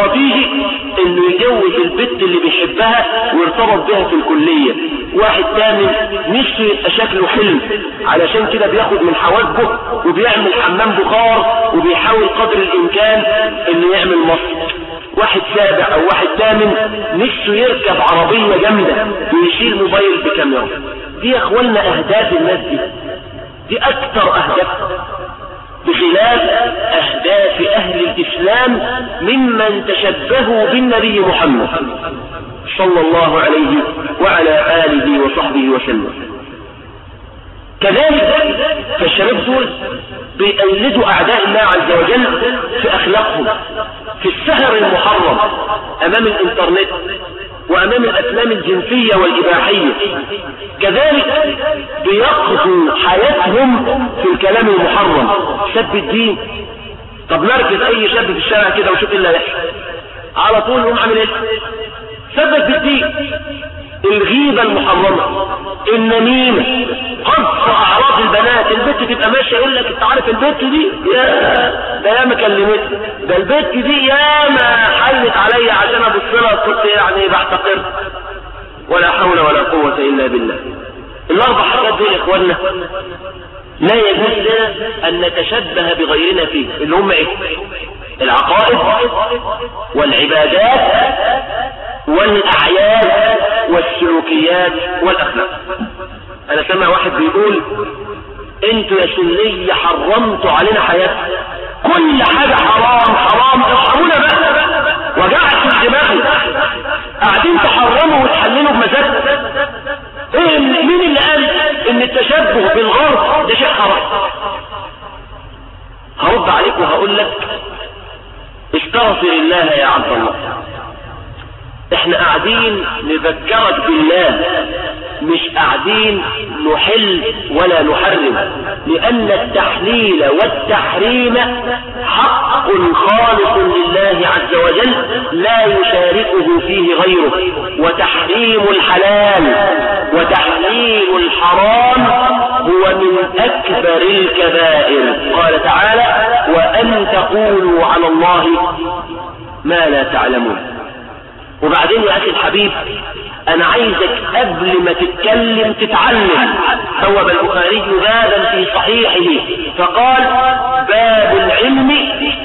استراتيجي إنه يجوز البت اللي بيحبها ويرتبط بها في الكلية. واحد تاني نفسه يبقى شكله حلم علشان كده بياخد من حواجبه وبيعمل حمام بخار وبيحاول قدر الإمكان إنه يعمل مصر. واحد سابع أو واحد ثامن نفسه يركب عربية جامدة ويشيل موبايل بكاميرا. دي يا اخوانا أهداف الناس دي دي أكثر أهداف. بخلاف اهداف أهل الإسلام ممن تشبهوا بالنبي محمد صلى الله عليه وعلى آله وصحبه وسلم. كذلك فالشباب دول بيقلدوا أعداء الله عز وجل في أخلاقهم في السهر المحرم أمام الإنترنت وأمام الافلام الجنسية والإباحية. كذلك بيقضوا حياتهم في الكلام المحرم. سب الدين. طب نركز أي شاب في الشارع كده وشوف إيه اللي هيحصل. على طول هم عامل إيه؟ سبت بالدين الغيبة المحرمة. النميمة. البت تبقى ماشية يقول لك انت عارف البت دي؟ يا ده ياما كلمت ده البت دي ياما حلت عليا عشان أبص لها كنت يعني بحتقر ولا حول ولا قوة إلا بالله. الأربع حاجات دول يا اخوانا لا يجوز لنا أن نتشبه بغيرنا فيه اللي هم إيه؟ العقائد والعبادات والأعياد والسلوكيات والأخلاق. أنا سمع واحد بيقول أنتوا يا سنية حرمتوا علينا حياتنا كل حاجة حرام حرام. ارحمونا بقى. وجعت في دماغي قاعدين تحرموا وتحللوا بمزاج إيه مين اللي قال إن التشبه بالغرب ده شيء حرام؟ هرد عليك وهقول لك استغفر الله يا عبد الله. إحنا قاعدين نذكرك بالله. مش قاعدين نحل ولا نحرم لأن التحليل والتحريم حق خالص لله عز وجل لا يشاركه فيه غيره. وتحريم الحلال وتحليل الحرام هو من أكبر الكبائر. قال تعالى وأن تقولوا على الله ما لا تعلمون. وبعدين يا أخي الحبيب أنا عايزك قبل ما تتكلم تتعلم. بوب البخاري بابا في صحيحه فقال باب العلم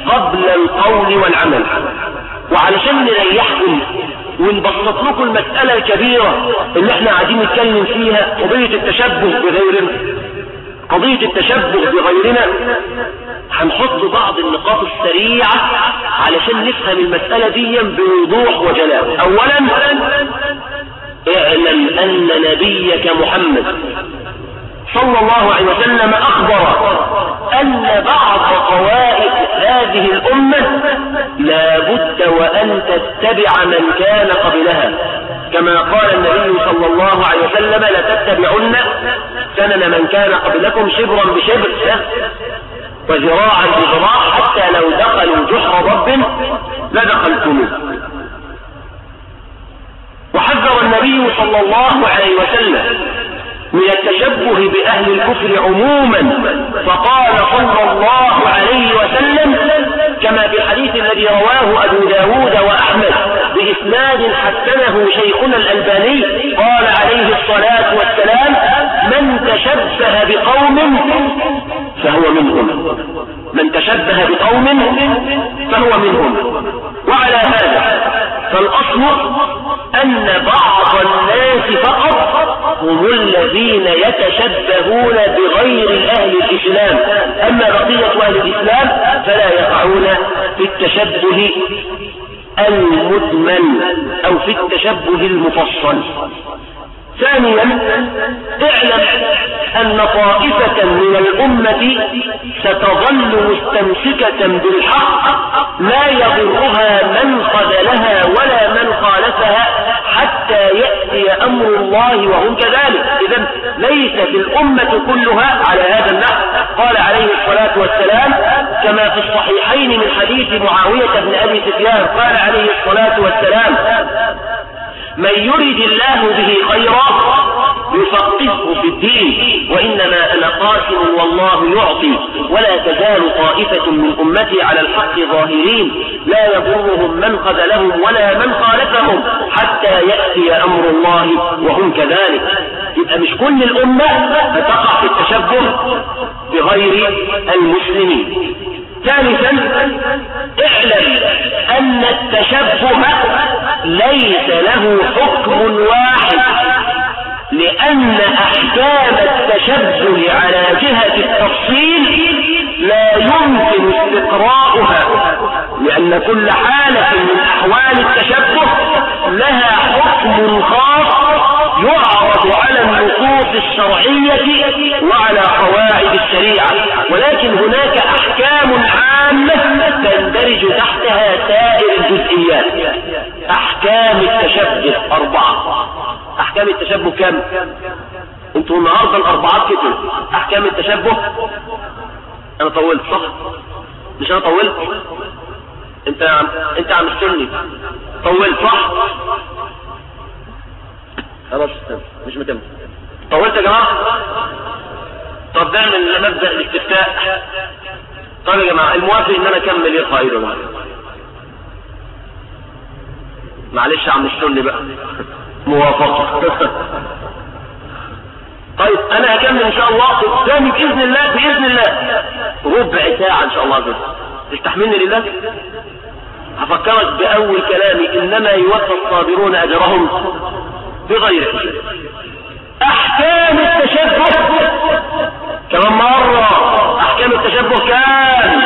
قبل القول والعمل. وعلشان نريحكم ونبسط لكم المسألة الكبيرة اللي إحنا قاعدين نتكلم فيها قضية التشبه بغيرنا. قضية التشبه بغيرنا هنحط بعض النقاط السريعة علشان نفهم المسألة دي بوضوح وجلاء اولا اعلم أن نبيك محمد صلى الله عليه وسلم أخبر أن بعض قوائد هذه الأمة لا بد وأن تتبع من كان قبلها. كما قال النبي صلى الله عليه وسلم لتتبعن سنن من كان قبلكم شبرا بشبر وذراعا بذراع حتى لو دخلوا جحر رب لدخلتموه. وحذر النبي صلى الله عليه وسلم من التشبه بأهل الكفر عموما فقال صلى الله عليه وسلم كما في الحديث الذي رواه أبو داود وأحمد بإسناد حسنه شيخنا الألباني قال عليه الصلاة والسلام من تشبه بقوم فهو منهم. من تشبه بقوم فهو منهم. وعلى هذا فالأصل أن بعض الناس فقط هم الذين يتشبهون بغير أهل الإسلام. أما بقية أهل الإسلام فلا يقعون في التشبه المدمن أو في التشبه المفصل. ثانيا اعلم أن طائفة من الأمة ستظل مستمسكة بالحق لا يضرها من خذلها ولا من خالفها حتى يأتي أمر الله وهم كذلك. اذا ليست الأمة كلها على هذا النحو. قال عليه الصلاة والسلام كما في الصحيحين من حديث معاوية بن أبي سفيان قال عليه الصلاة والسلام من يرد الله به خيرا يفقهه في الدين وإنما أنا قاسم والله يعطي ولا تزال طائفة من أمتي على الحق ظاهرين لا يضرهم من خذلهم ولا من خالفهم حتى يأتي أمر الله وهم كذلك. يبقى مش كل الأمة فتقع في التشبه بغير المسلمين. ثالثا اعلم أن التشبه ليس له حكم واحد لأن أحكام التشبه على جهة التفصيل لا يمكن استقراؤها لأن كل حالة من أحوال التشبه لها حكم خاص يعرض على النصوص الشرعية وعلى قواعد الشريعة. ولكن هناك أحكام عامة تندرج تحتها سائر الجزئيات. أحكام التشبه أربعة. أحكام التشبه كم؟ أنتوا النهاردة الأربعات كتب أحكام التشبه؟ أنا طولت صح؟ مش أنا طولت؟ أنت عم أنت عم تسلني طولت صح؟ خلاص مش متم. طولت يا جماعة؟ طب نعمل مبدأ الاستفتاء. طيب يا جماعة الموافق إن أنا أكمل يرفع ايده معايا معلش عم السني بقى. موافقة. طيب أنا هكمل إن شاء الله. قدامي بإذن الله بإذن الله. ربع ساعة إن شاء الله بس تستحملني لله. هفكرك بأول كلامي. إنما يوفى الصابرون أجرهم بغير أحكام التشبه. كمان مرة. أحكام التشبه كام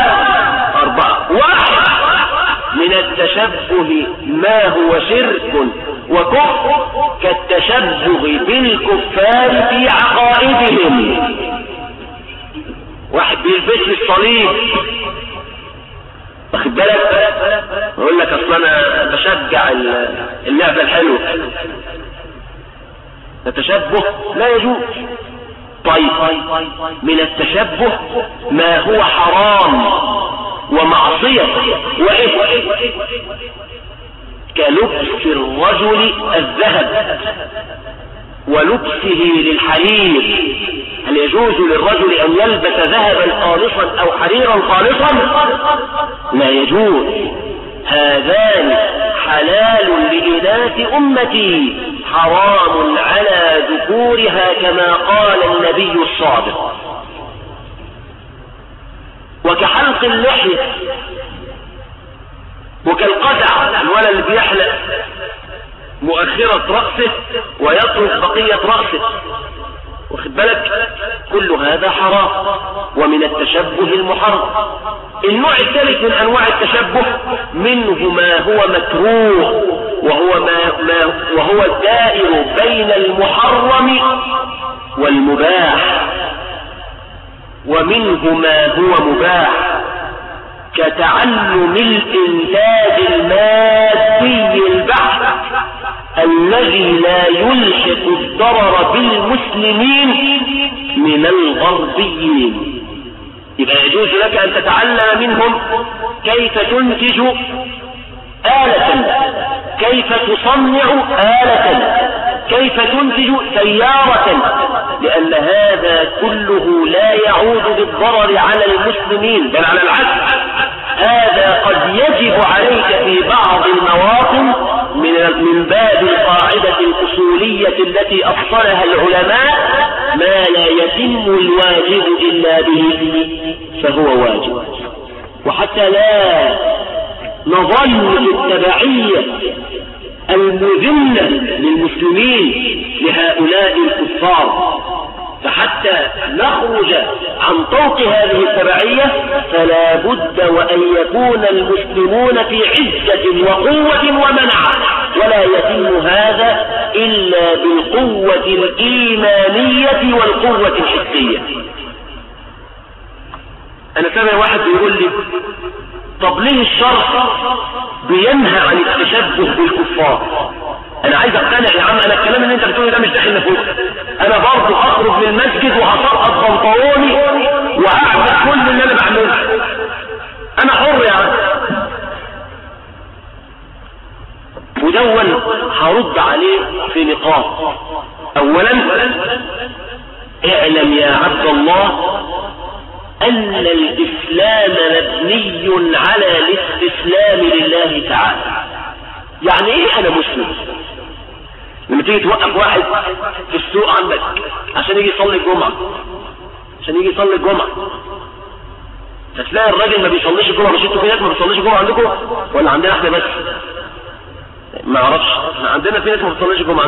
أربعة. واحد. من التشبه ما هو شرك وكفر كالتشبه بالكفار في عقائدهم. واحد بيلبس لي الصليب. واخد بالك؟ يقول لك أصل أنا بشجع اللعبه الحلوه التشبه لا يجوز. طيب من التشبه ما هو حرام. ومعصية. وإيه كلبس الرجل الذهب ولبسه للحرير هل يجوز للرجل أن يلبس ذهبا خالصا أو حريرا خالصا؟ لا يجوز. هذان حلال لإناث أمتي حرام على ذكورها كما قال النبي الصادق. وكحلق اللحية وكالقزع الولد اللي بيحلق مؤخرة رأسه ويترك بقية رأسه. واخد بالك؟ كل هذا حرام ومن التشبه المحرم. النوع الثالث من أنواع التشبه منه ما هو مكروه وهو ما, ما وهو الدائر بين المحرم والمباح. ومنه ما هو مباح كتعلم الإنتاج المادي البحث الذي لا يلحق الضرر بالمسلمين من الغربيين. يبقى يجوز لك أن تتعلم منهم كيف تنتج آلة كيف تصنع آلة كيف تنتج سيارة. لأن هذا كله لا يعود بالضرر على المسلمين. بل على العكس هذا قد يجب عليك في بعض المواطن من من باب القاعدة الأصولية التي أفصلها العلماء ما لا يتم الواجب إلا به فهو واجب. وحتى لا نظل في التبعية المذلة للمسلمين لهؤلاء الكفار. فحتى نخرج عن طوق هذه التبعية فلا بد وأن يكون المسلمون في عزة وقوة ومنعة ولا يتم هذا إلا بالقوة الإيمانية والقوة الحسية. أنا سامع واحد بيقول لي طب ليه الشرع بينهى عن التشبه بالكفار؟ أنا عايز أقتنع يا عم أنا الكلام اللي أنت بتقوله ده مش داخل نفوس أنا برضه أخرج من المسجد وهسقط بنطلوني وهعمل كل اللي أنا بعمله. أنا حر يا عم. ودون هرد عليه في نقاط. اولا اعلم يا عبد الله أن الإسلام مبني على الاستسلام لله تعالى. يعني إيه أنا مسلم؟ لما تيجي توقف واحد في السوق عندك عشان يجي يصلي الجمعة عشان يجي يصلي الجمعة. فتلاقي الراجل ما بيصليش الجمعة مش أنتوا ناس ما بيصليش الجمعة عندكم؟ ولا عندنا إحنا بس؟ ما أعرفش. إحنا عندنا في ناس ما بتصليش الجمعة؟